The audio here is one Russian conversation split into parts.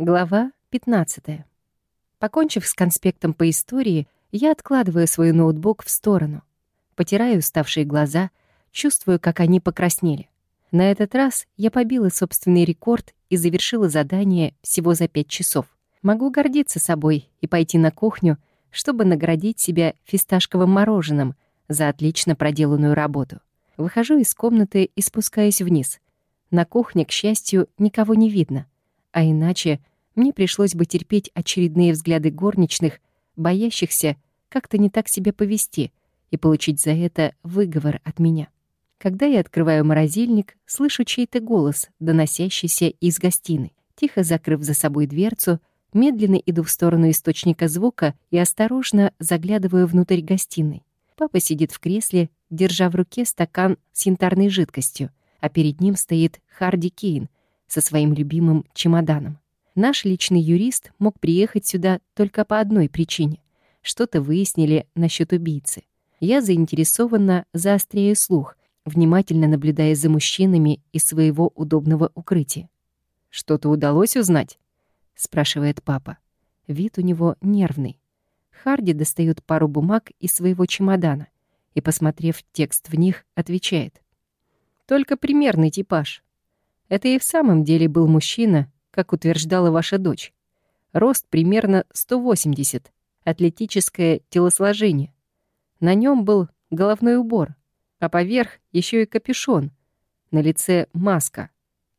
Глава 15. Покончив с конспектом по истории, я откладываю свой ноутбук в сторону. Потираю уставшие глаза, чувствую, как они покраснели. На этот раз я побила собственный рекорд и завершила задание всего за пять часов. Могу гордиться собой и пойти на кухню, чтобы наградить себя фисташковым мороженым за отлично проделанную работу. Выхожу из комнаты и спускаюсь вниз. На кухне, к счастью, никого не видно — а иначе мне пришлось бы терпеть очередные взгляды горничных, боящихся как-то не так себя повести и получить за это выговор от меня. Когда я открываю морозильник, слышу чей-то голос, доносящийся из гостиной. Тихо закрыв за собой дверцу, медленно иду в сторону источника звука и осторожно заглядываю внутрь гостиной. Папа сидит в кресле, держа в руке стакан с янтарной жидкостью, а перед ним стоит Харди Кейн, со своим любимым чемоданом. Наш личный юрист мог приехать сюда только по одной причине. Что-то выяснили насчет убийцы. Я заинтересованно заостряю слух, внимательно наблюдая за мужчинами из своего удобного укрытия. «Что-то удалось узнать?» — спрашивает папа. Вид у него нервный. Харди достает пару бумаг из своего чемодана и, посмотрев текст в них, отвечает. «Только примерный типаж. Это и в самом деле был мужчина, как утверждала ваша дочь. Рост примерно 180, атлетическое телосложение. На нем был головной убор, а поверх еще и капюшон. На лице маска.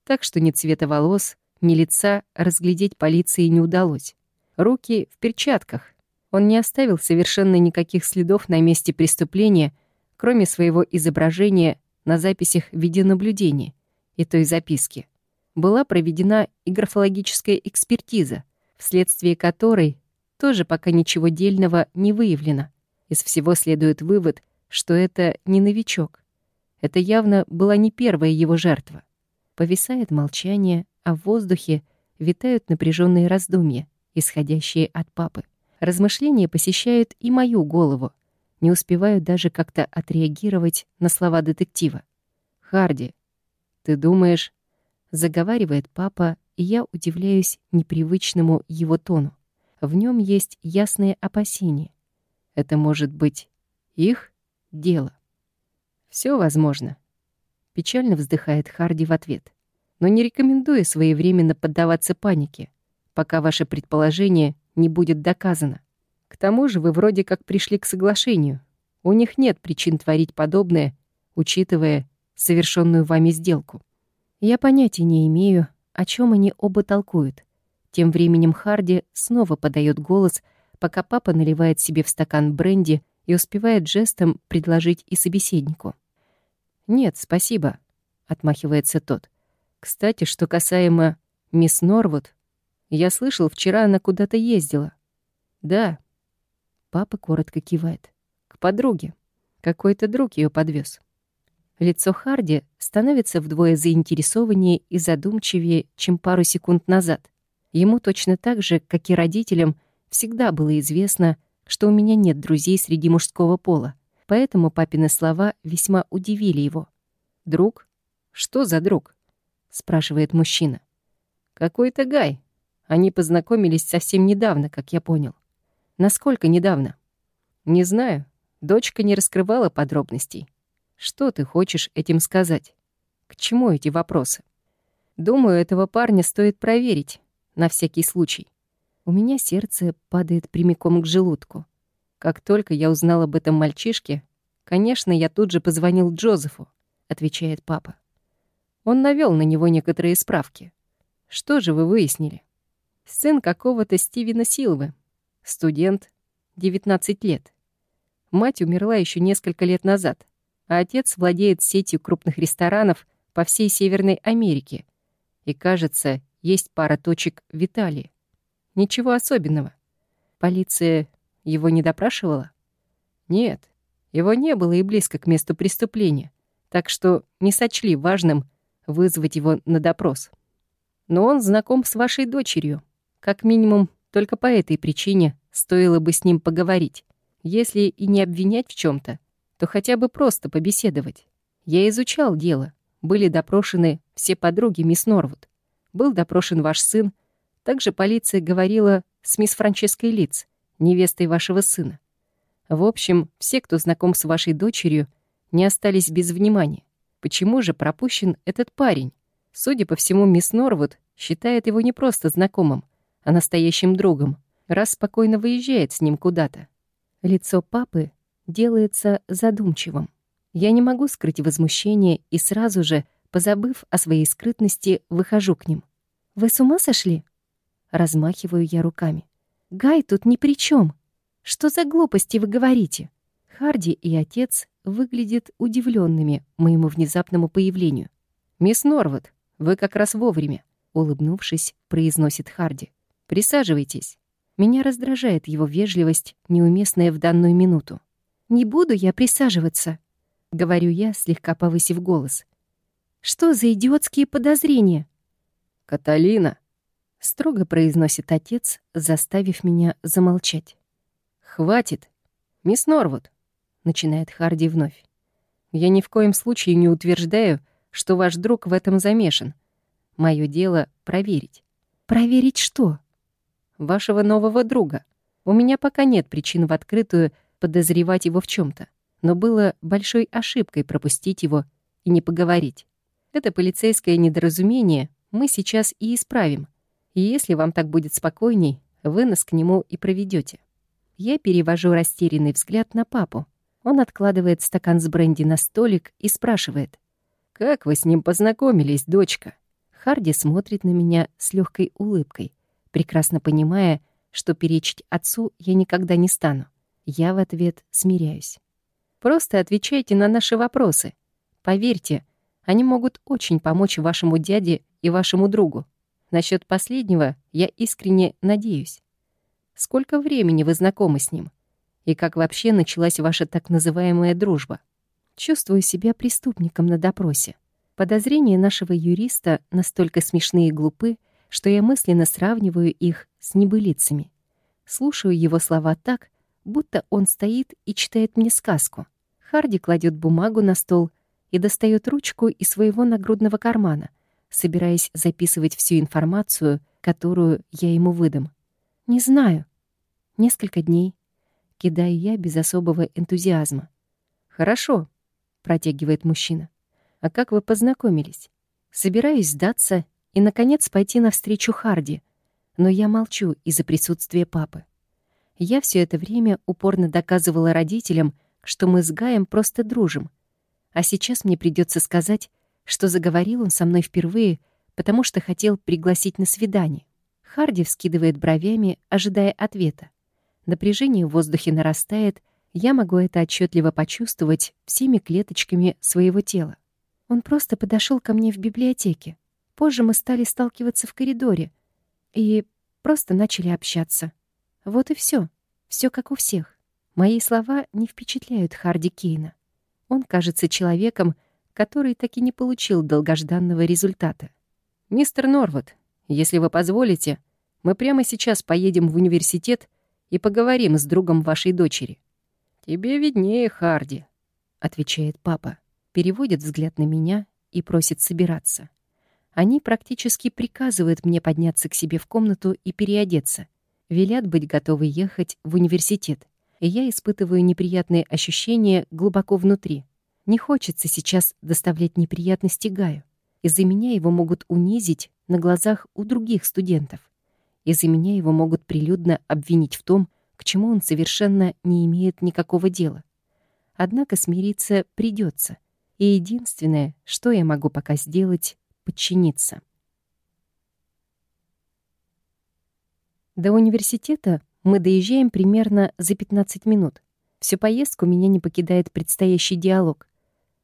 Так что ни цвета волос, ни лица разглядеть полиции не удалось. Руки в перчатках. Он не оставил совершенно никаких следов на месте преступления, кроме своего изображения на записях видеонаблюдения и той записки, была проведена и графологическая экспертиза, вследствие которой тоже пока ничего дельного не выявлено. Из всего следует вывод, что это не новичок. Это явно была не первая его жертва. Повисает молчание, а в воздухе витают напряженные раздумья, исходящие от папы. Размышления посещают и мою голову. Не успеваю даже как-то отреагировать на слова детектива. «Харди, «Ты думаешь...» — заговаривает папа, и я удивляюсь непривычному его тону. В нем есть ясные опасения. Это может быть их дело. Все возможно. Печально вздыхает Харди в ответ. Но не рекомендую своевременно поддаваться панике, пока ваше предположение не будет доказано. К тому же вы вроде как пришли к соглашению. У них нет причин творить подобное, учитывая совершенную вами сделку. Я понятия не имею, о чем они оба толкуют. Тем временем Харди снова подает голос, пока папа наливает себе в стакан бренди и успевает жестом предложить и собеседнику. «Нет, спасибо», — отмахивается тот. «Кстати, что касаемо мисс Норвуд, я слышал, вчера она куда-то ездила». «Да». Папа коротко кивает. «К подруге. Какой-то друг ее подвез. Лицо Харди становится вдвое заинтересованнее и задумчивее, чем пару секунд назад. Ему точно так же, как и родителям, всегда было известно, что у меня нет друзей среди мужского пола, поэтому папины слова весьма удивили его. «Друг? Что за друг?» — спрашивает мужчина. «Какой-то Гай. Они познакомились совсем недавно, как я понял». «Насколько недавно?» «Не знаю. Дочка не раскрывала подробностей». Что ты хочешь этим сказать? К чему эти вопросы? Думаю, этого парня стоит проверить, на всякий случай. У меня сердце падает прямиком к желудку. Как только я узнал об этом мальчишке, конечно, я тут же позвонил Джозефу, отвечает папа. Он навёл на него некоторые справки. Что же вы выяснили? Сын какого-то Стивена Силвы. Студент, 19 лет. Мать умерла еще несколько лет назад а отец владеет сетью крупных ресторанов по всей Северной Америке. И, кажется, есть пара точек в Италии. Ничего особенного. Полиция его не допрашивала? Нет, его не было и близко к месту преступления, так что не сочли важным вызвать его на допрос. Но он знаком с вашей дочерью. Как минимум, только по этой причине стоило бы с ним поговорить. Если и не обвинять в чем то то хотя бы просто побеседовать. Я изучал дело. Были допрошены все подруги мисс Норвуд. Был допрошен ваш сын, Также полиция говорила с мисс Франческой Лиц, невестой вашего сына. В общем, все, кто знаком с вашей дочерью, не остались без внимания. Почему же пропущен этот парень? Судя по всему, мисс Норвуд считает его не просто знакомым, а настоящим другом, раз спокойно выезжает с ним куда-то. Лицо папы делается задумчивым. Я не могу скрыть возмущение и сразу же, позабыв о своей скрытности, выхожу к ним. «Вы с ума сошли?» Размахиваю я руками. «Гай тут ни при чем. Что за глупости вы говорите?» Харди и отец выглядят удивленными моему внезапному появлению. «Мисс Норвуд, вы как раз вовремя», — улыбнувшись, произносит Харди. «Присаживайтесь». Меня раздражает его вежливость, неуместная в данную минуту. «Не буду я присаживаться», — говорю я, слегка повысив голос. «Что за идиотские подозрения?» «Каталина», — строго произносит отец, заставив меня замолчать. «Хватит. Мисс Норвуд», — начинает Харди вновь. «Я ни в коем случае не утверждаю, что ваш друг в этом замешан. Мое дело — проверить». «Проверить что?» вашего нового друга. У меня пока нет причин в открытую подозревать его в чем то но было большой ошибкой пропустить его и не поговорить. Это полицейское недоразумение мы сейчас и исправим. И если вам так будет спокойней, вы нас к нему и проведете. Я перевожу растерянный взгляд на папу. Он откладывает стакан с бренди на столик и спрашивает. «Как вы с ним познакомились, дочка?» Харди смотрит на меня с легкой улыбкой прекрасно понимая, что перечить отцу я никогда не стану. Я в ответ смиряюсь. Просто отвечайте на наши вопросы. Поверьте, они могут очень помочь вашему дяде и вашему другу. Насчет последнего я искренне надеюсь. Сколько времени вы знакомы с ним? И как вообще началась ваша так называемая дружба? Чувствую себя преступником на допросе. Подозрения нашего юриста настолько смешные и глупы, что я мысленно сравниваю их с небылицами. Слушаю его слова так, будто он стоит и читает мне сказку. Харди кладет бумагу на стол и достает ручку из своего нагрудного кармана, собираясь записывать всю информацию, которую я ему выдам. «Не знаю. Несколько дней». Кидаю я без особого энтузиазма. «Хорошо», — протягивает мужчина. «А как вы познакомились?» Собираюсь сдаться и, наконец, пойти навстречу Харди, но я молчу из-за присутствия папы. Я все это время упорно доказывала родителям, что мы с Гаем просто дружим, а сейчас мне придется сказать, что заговорил он со мной впервые, потому что хотел пригласить на свидание. Харди вскидывает бровями, ожидая ответа. Напряжение в воздухе нарастает, я могу это отчетливо почувствовать всеми клеточками своего тела. Он просто подошел ко мне в библиотеке. Позже мы стали сталкиваться в коридоре и просто начали общаться. Вот и все, все как у всех. Мои слова не впечатляют Харди Кейна. Он кажется человеком, который так и не получил долгожданного результата. «Мистер Норвуд, если вы позволите, мы прямо сейчас поедем в университет и поговорим с другом вашей дочери». «Тебе виднее, Харди», — отвечает папа, переводит взгляд на меня и просит собираться. Они практически приказывают мне подняться к себе в комнату и переодеться. Велят быть готовы ехать в университет. И я испытываю неприятные ощущения глубоко внутри. Не хочется сейчас доставлять неприятности Гаю. Из-за меня его могут унизить на глазах у других студентов. Из-за меня его могут прилюдно обвинить в том, к чему он совершенно не имеет никакого дела. Однако смириться придется. И единственное, что я могу пока сделать, подчиниться. До университета мы доезжаем примерно за 15 минут. Всю поездку меня не покидает предстоящий диалог.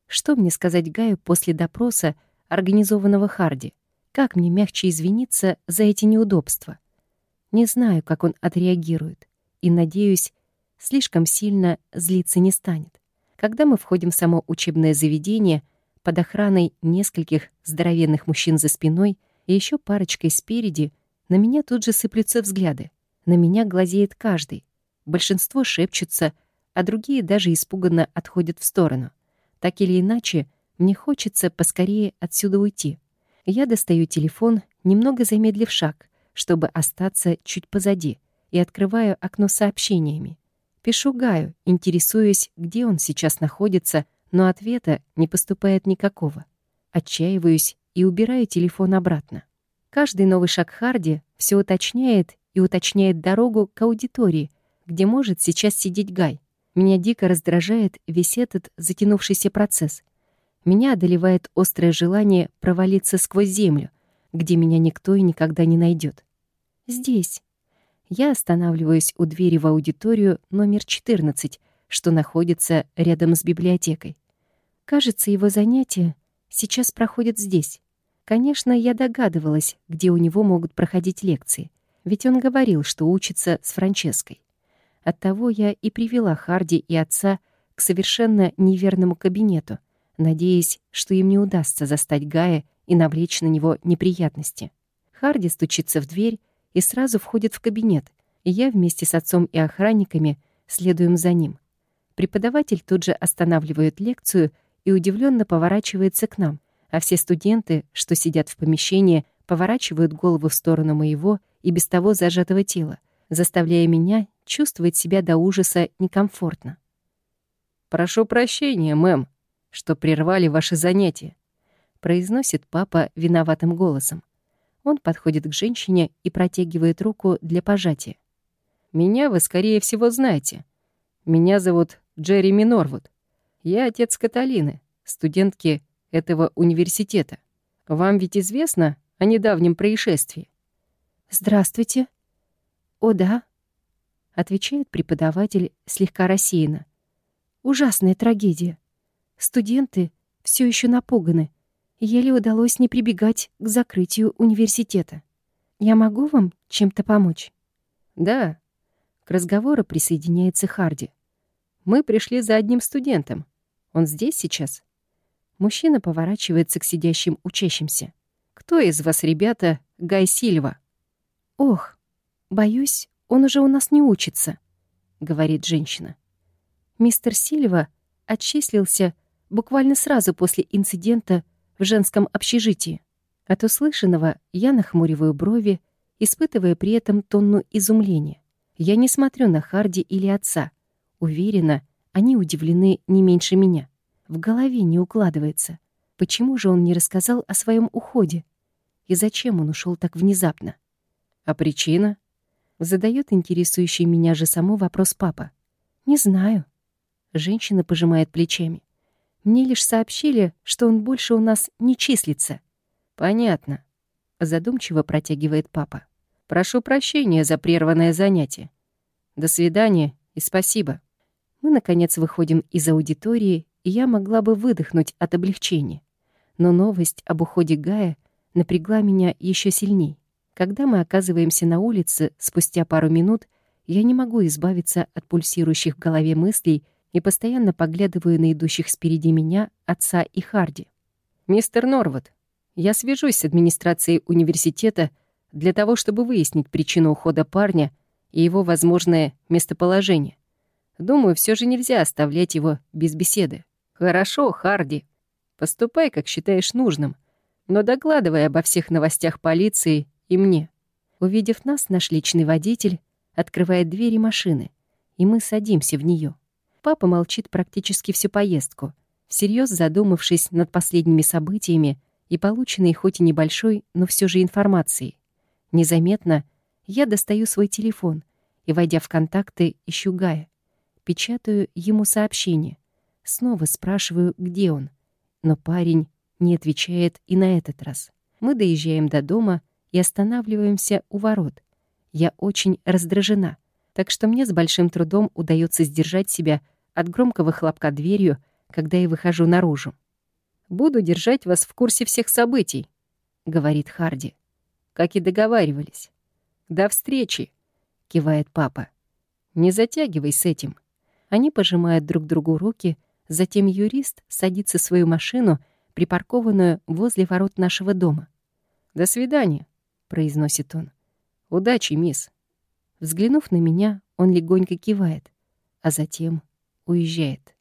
Что мне сказать Гаю после допроса, организованного Харди? Как мне мягче извиниться за эти неудобства? Не знаю, как он отреагирует. И, надеюсь, слишком сильно злиться не станет. Когда мы входим в само учебное заведение — под охраной нескольких здоровенных мужчин за спиной и еще парочкой спереди, на меня тут же сыплются взгляды. На меня глазеет каждый. Большинство шепчутся, а другие даже испуганно отходят в сторону. Так или иначе, мне хочется поскорее отсюда уйти. Я достаю телефон, немного замедлив шаг, чтобы остаться чуть позади, и открываю окно сообщениями. Пишу Гаю, интересуясь, где он сейчас находится, но ответа не поступает никакого. Отчаиваюсь и убираю телефон обратно. Каждый новый шаг Харди все уточняет и уточняет дорогу к аудитории, где может сейчас сидеть Гай. Меня дико раздражает весь этот затянувшийся процесс. Меня одолевает острое желание провалиться сквозь землю, где меня никто и никогда не найдет. Здесь. Я останавливаюсь у двери в аудиторию номер 14, что находится рядом с библиотекой. Кажется, его занятия сейчас проходят здесь. Конечно, я догадывалась, где у него могут проходить лекции, ведь он говорил, что учится с Франческой. Оттого я и привела Харди и отца к совершенно неверному кабинету, надеясь, что им не удастся застать Гая и навлечь на него неприятности. Харди стучится в дверь и сразу входит в кабинет, и я вместе с отцом и охранниками следуем за ним. Преподаватель тут же останавливает лекцию и удивленно поворачивается к нам, а все студенты, что сидят в помещении, поворачивают голову в сторону моего и без того зажатого тела, заставляя меня чувствовать себя до ужаса некомфортно. «Прошу прощения, мэм, что прервали ваши занятия», произносит папа виноватым голосом. Он подходит к женщине и протягивает руку для пожатия. «Меня вы, скорее всего, знаете. Меня зовут Джереми Норвуд. Я отец Каталины, студентки этого университета. Вам ведь известно о недавнем происшествии?» «Здравствуйте». «О, да», — отвечает преподаватель слегка рассеянно. «Ужасная трагедия. Студенты все еще напуганы. Еле удалось не прибегать к закрытию университета. Я могу вам чем-то помочь?» «Да». К разговору присоединяется Харди. «Мы пришли за одним студентом. Он здесь сейчас?» Мужчина поворачивается к сидящим учащимся. «Кто из вас, ребята, Гай Сильва?» «Ох, боюсь, он уже у нас не учится», — говорит женщина. Мистер Сильва отчислился буквально сразу после инцидента в женском общежитии. От услышанного я нахмуриваю брови, испытывая при этом тонну изумления. Я не смотрю на Харди или отца. Уверена, они удивлены не меньше меня. В голове не укладывается. Почему же он не рассказал о своем уходе? И зачем он ушел так внезапно? А причина? Задает интересующий меня же само вопрос папа. Не знаю. Женщина пожимает плечами. Мне лишь сообщили, что он больше у нас не числится. Понятно. Задумчиво протягивает папа. Прошу прощения за прерванное занятие. До свидания и спасибо. Мы, наконец, выходим из аудитории я могла бы выдохнуть от облегчения. Но новость об уходе Гая напрягла меня еще сильней. Когда мы оказываемся на улице, спустя пару минут, я не могу избавиться от пульсирующих в голове мыслей и постоянно поглядываю на идущих спереди меня отца и Харди. «Мистер Норвуд, я свяжусь с администрацией университета для того, чтобы выяснить причину ухода парня и его возможное местоположение. Думаю, все же нельзя оставлять его без беседы. «Хорошо, Харди. Поступай, как считаешь нужным, но докладывай обо всех новостях полиции и мне». Увидев нас, наш личный водитель открывает двери машины, и мы садимся в нее. Папа молчит практически всю поездку, всерьез задумавшись над последними событиями и полученной хоть и небольшой, но все же информацией. Незаметно я достаю свой телефон и, войдя в контакты, ищу Гая. Печатаю ему сообщение. Снова спрашиваю, где он. Но парень не отвечает и на этот раз. Мы доезжаем до дома и останавливаемся у ворот. Я очень раздражена, так что мне с большим трудом удается сдержать себя от громкого хлопка дверью, когда я выхожу наружу. «Буду держать вас в курсе всех событий», — говорит Харди. «Как и договаривались». «До встречи», — кивает папа. «Не затягивай с этим». Они пожимают друг другу руки, Затем юрист садится в свою машину, припаркованную возле ворот нашего дома. «До свидания», — произносит он. «Удачи, мисс». Взглянув на меня, он легонько кивает, а затем уезжает.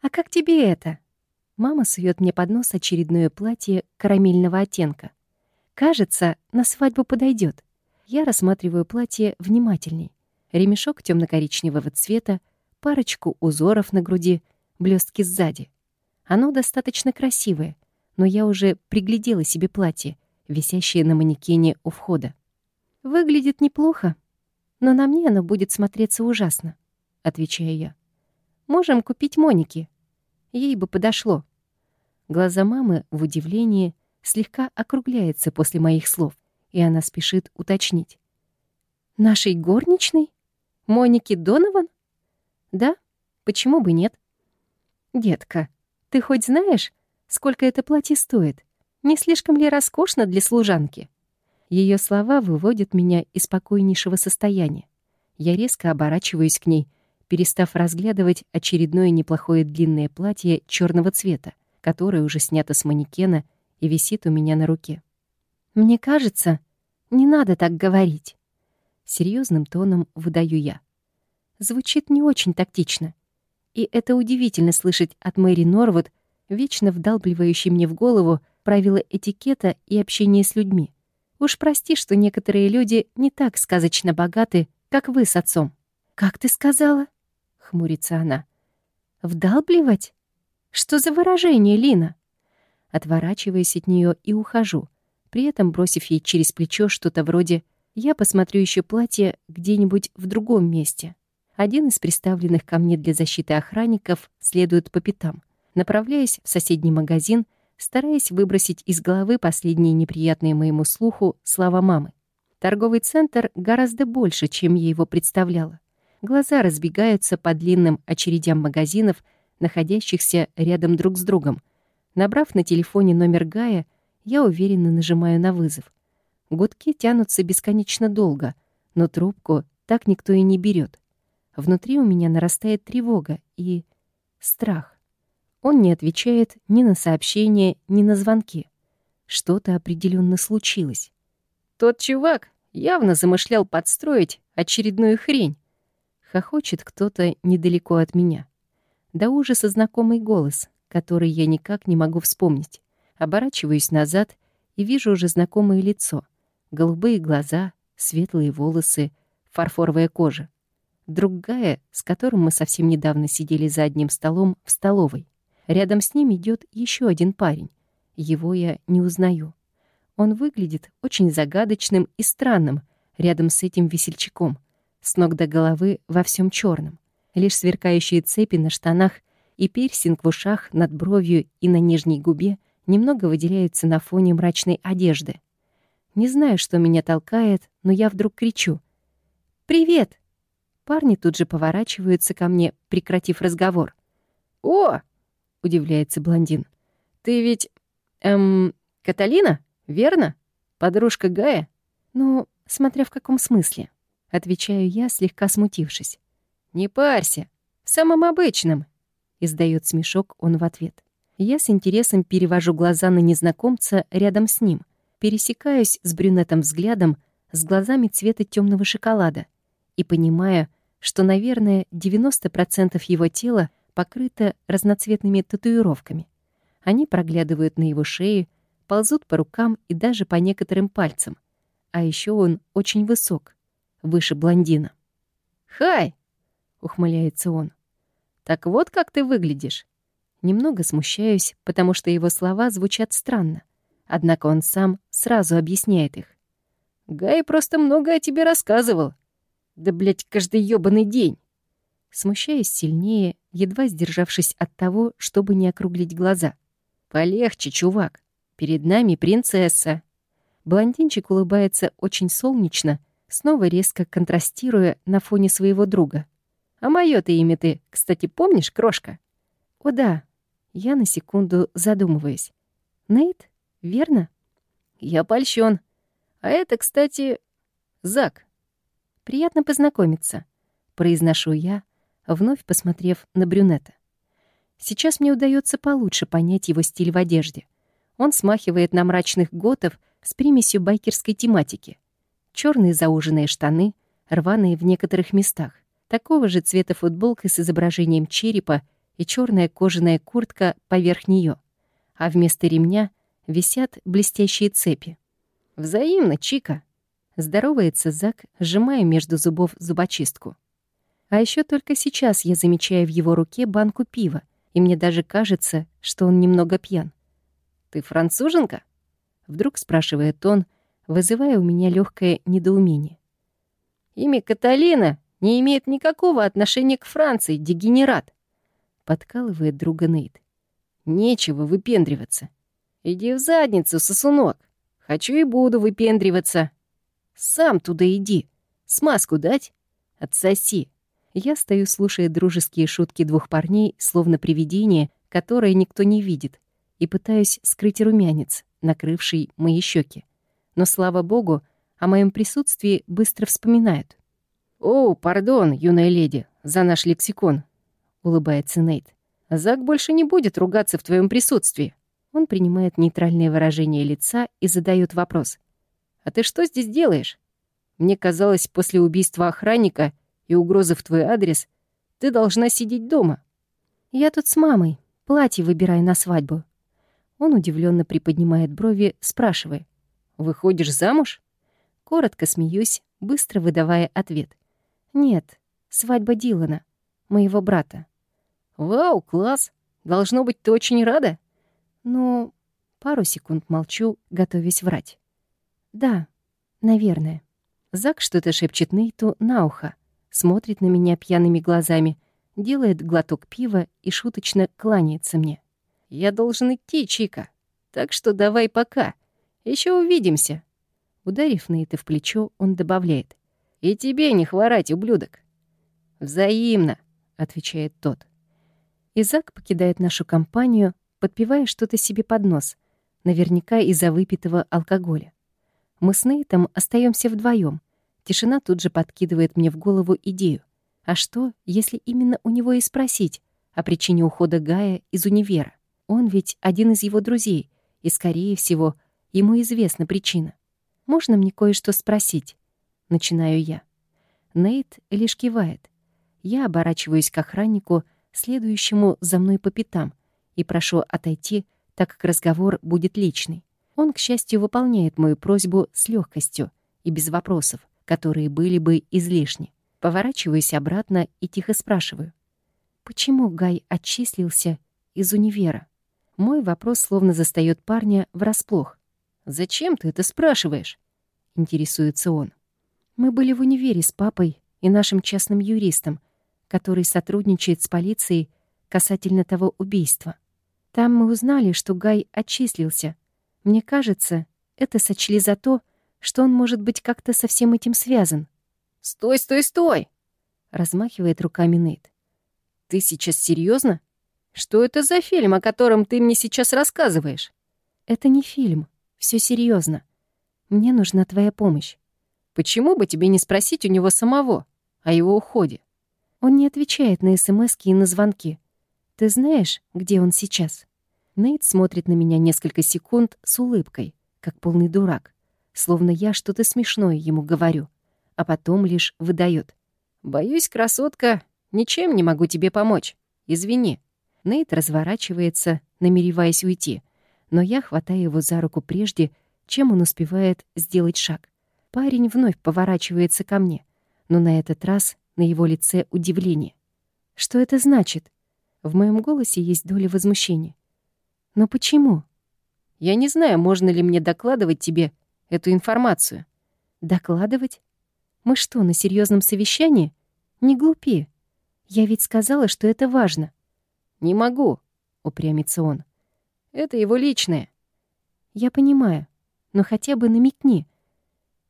«А как тебе это?» Мама сует мне под нос очередное платье карамельного оттенка. Кажется, на свадьбу подойдет. Я рассматриваю платье внимательней. Ремешок темно-коричневого цвета, парочку узоров на груди, блестки сзади. Оно достаточно красивое, но я уже приглядела себе платье, висящее на манекене у входа. Выглядит неплохо, но на мне оно будет смотреться ужасно, отвечаю я. Можем купить Моники. Ей бы подошло. Глаза мамы в удивлении слегка округляются после моих слов, и она спешит уточнить. «Нашей горничной? Моники Донован?» «Да, почему бы нет?» «Детка, ты хоть знаешь, сколько это платье стоит? Не слишком ли роскошно для служанки?» Ее слова выводят меня из спокойнейшего состояния. Я резко оборачиваюсь к ней, перестав разглядывать очередное неплохое длинное платье черного цвета, которое уже снято с манекена и висит у меня на руке. «Мне кажется, не надо так говорить», — серьезным тоном выдаю я. Звучит не очень тактично. И это удивительно слышать от Мэри Норвуд, вечно вдалбливающей мне в голову правила этикета и общения с людьми. Уж прости, что некоторые люди не так сказочно богаты, как вы с отцом. «Как ты сказала?» — хмурится она. «Вдалбливать? Что за выражение, Лина?» Отворачиваясь от нее и ухожу, при этом бросив ей через плечо что-то вроде «Я посмотрю еще платье где-нибудь в другом месте». Один из представленных ко мне для защиты охранников следует по пятам, направляясь в соседний магазин, стараясь выбросить из головы последние неприятные моему слуху слова мамы. Торговый центр гораздо больше, чем я его представляла. Глаза разбегаются по длинным очередям магазинов, находящихся рядом друг с другом. Набрав на телефоне номер Гая, я уверенно нажимаю на вызов. Гудки тянутся бесконечно долго, но трубку так никто и не берет. Внутри у меня нарастает тревога и страх. Он не отвечает ни на сообщения, ни на звонки. Что-то определенно случилось. Тот чувак явно замышлял подстроить очередную хрень. Хохочет кто-то недалеко от меня. До ужаса знакомый голос, который я никак не могу вспомнить. Оборачиваюсь назад и вижу уже знакомое лицо. Голубые глаза, светлые волосы, фарфоровая кожа другая, с которым мы совсем недавно сидели за одним столом в столовой. Рядом с ним идет еще один парень. Его я не узнаю. Он выглядит очень загадочным и странным рядом с этим весельчаком, с ног до головы во всем черном. Лишь сверкающие цепи на штанах и пирсинг в ушах над бровью и на нижней губе немного выделяются на фоне мрачной одежды. Не знаю, что меня толкает, но я вдруг кричу. «Привет!» Парни тут же поворачиваются ко мне, прекратив разговор. «О!» — удивляется блондин. «Ты ведь... эм... Каталина, верно? Подружка Гая?» «Ну, смотря в каком смысле», — отвечаю я, слегка смутившись. «Не парься, в самом обычном», — издает смешок он в ответ. Я с интересом перевожу глаза на незнакомца рядом с ним, пересекаюсь с брюнетом взглядом с глазами цвета темного шоколада и понимаю, что, наверное, 90% его тела покрыто разноцветными татуировками. Они проглядывают на его шее, ползут по рукам и даже по некоторым пальцам. А еще он очень высок, выше блондина. «Хай!» — ухмыляется он. «Так вот как ты выглядишь». Немного смущаюсь, потому что его слова звучат странно. Однако он сам сразу объясняет их. «Гай просто много о тебе рассказывал. Да, блядь, каждый ёбаный день. Смущаясь сильнее, едва сдержавшись от того, чтобы не округлить глаза. «Полегче, чувак. Перед нами принцесса». Блондинчик улыбается очень солнечно, снова резко контрастируя на фоне своего друга. «А моё-то имя ты, кстати, помнишь, крошка?» «О да». Я на секунду задумываюсь. «Нейт, верно?» «Я польщен. А это, кстати, Зак». «Приятно познакомиться», — произношу я, вновь посмотрев на брюнета. Сейчас мне удается получше понять его стиль в одежде. Он смахивает на мрачных готов с примесью байкерской тематики. Черные зауженные штаны, рваные в некоторых местах, такого же цвета футболка с изображением черепа и черная кожаная куртка поверх нее, а вместо ремня висят блестящие цепи. «Взаимно, Чика!» Здоровается Зак, сжимая между зубов зубочистку. А еще только сейчас я замечаю в его руке банку пива, и мне даже кажется, что он немного пьян. «Ты француженка?» Вдруг спрашивает он, вызывая у меня легкое недоумение. «Имя Каталина не имеет никакого отношения к Франции, дегенерат!» Подкалывает друга Нейт. «Нечего выпендриваться. Иди в задницу, сосунок. Хочу и буду выпендриваться. Сам туда иди. Смазку дать? Отсоси». Я стою, слушая дружеские шутки двух парней, словно привидение, которое никто не видит, и пытаюсь скрыть румянец, накрывший мои щеки. Но, слава богу, о моем присутствии быстро вспоминают. «О, пардон, юная леди, за наш лексикон», — улыбается Нейт. «Зак больше не будет ругаться в твоем присутствии». Он принимает нейтральное выражение лица и задает вопрос. «А ты что здесь делаешь? Мне казалось, после убийства охранника — и угрозы в твой адрес, ты должна сидеть дома. Я тут с мамой, платье выбираю на свадьбу. Он удивленно приподнимает брови, спрашивая. «Выходишь замуж?» Коротко смеюсь, быстро выдавая ответ. «Нет, свадьба Дилана, моего брата». «Вау, класс! Должно быть, ты очень рада?» «Ну, пару секунд молчу, готовясь врать». «Да, наверное». Зак что-то шепчет Нейту на ухо, смотрит на меня пьяными глазами, делает глоток пива и шуточно кланяется мне. «Я должен идти, Чика, так что давай пока. Еще увидимся». Ударив Нейта в плечо, он добавляет. «И тебе не хворать, ублюдок». «Взаимно», — отвечает тот. Изак покидает нашу компанию, подпевая что-то себе под нос, наверняка из-за выпитого алкоголя. Мы с Нейтом остаемся вдвоем, Тишина тут же подкидывает мне в голову идею. А что, если именно у него и спросить о причине ухода Гая из универа? Он ведь один из его друзей, и, скорее всего, ему известна причина. «Можно мне кое-что спросить?» Начинаю я. Нейт лишь кивает. Я оборачиваюсь к охраннику, следующему за мной по пятам, и прошу отойти, так как разговор будет личный. Он, к счастью, выполняет мою просьбу с легкостью и без вопросов которые были бы излишни. Поворачиваюсь обратно и тихо спрашиваю. Почему Гай отчислился из универа? Мой вопрос словно застаёт парня врасплох. «Зачем ты это спрашиваешь?» — интересуется он. Мы были в универе с папой и нашим частным юристом, который сотрудничает с полицией касательно того убийства. Там мы узнали, что Гай отчислился. Мне кажется, это сочли за то, что он может быть как-то со всем этим связан. «Стой, стой, стой!» — размахивает руками Нейт. «Ты сейчас серьезно? Что это за фильм, о котором ты мне сейчас рассказываешь?» «Это не фильм. Все серьезно. Мне нужна твоя помощь». «Почему бы тебе не спросить у него самого о его уходе?» Он не отвечает на смс и на звонки. «Ты знаешь, где он сейчас?» Нейт смотрит на меня несколько секунд с улыбкой, как полный дурак словно я что-то смешное ему говорю, а потом лишь выдает. «Боюсь, красотка, ничем не могу тебе помочь. Извини». Нейт разворачивается, намереваясь уйти, но я хватаю его за руку прежде, чем он успевает сделать шаг. Парень вновь поворачивается ко мне, но на этот раз на его лице удивление. Что это значит? В моем голосе есть доля возмущения. Но почему? Я не знаю, можно ли мне докладывать тебе, эту информацию. Докладывать? Мы что, на серьезном совещании? Не глупи. Я ведь сказала, что это важно. Не могу, упрямится он. Это его личное. Я понимаю, но хотя бы намекни.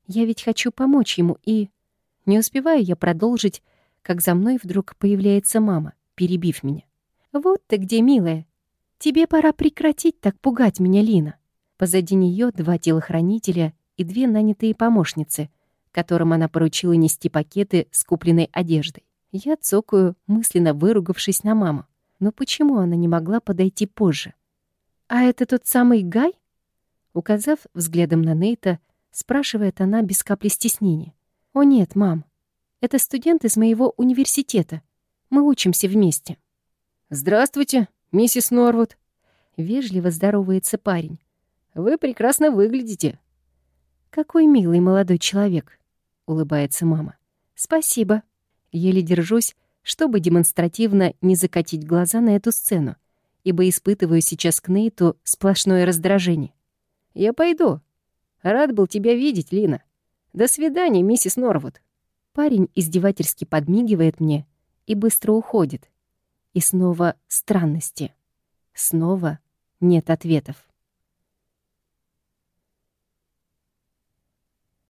Я ведь хочу помочь ему и... Не успеваю я продолжить, как за мной вдруг появляется мама, перебив меня. «Вот ты где, милая. Тебе пора прекратить так пугать меня, Лина». Позади нее два телохранителя и две нанятые помощницы, которым она поручила нести пакеты с купленной одеждой. Я цокаю, мысленно выругавшись на маму. Но почему она не могла подойти позже? «А это тот самый Гай?» Указав взглядом на Нейта, спрашивает она без капли стеснения. «О нет, мам, это студент из моего университета. Мы учимся вместе». «Здравствуйте, миссис Норвуд», — вежливо здоровается парень. Вы прекрасно выглядите». «Какой милый молодой человек», — улыбается мама. «Спасибо». Еле держусь, чтобы демонстративно не закатить глаза на эту сцену, ибо испытываю сейчас к Нейту сплошное раздражение. «Я пойду. Рад был тебя видеть, Лина. До свидания, миссис Норвуд». Парень издевательски подмигивает мне и быстро уходит. И снова странности. Снова нет ответов.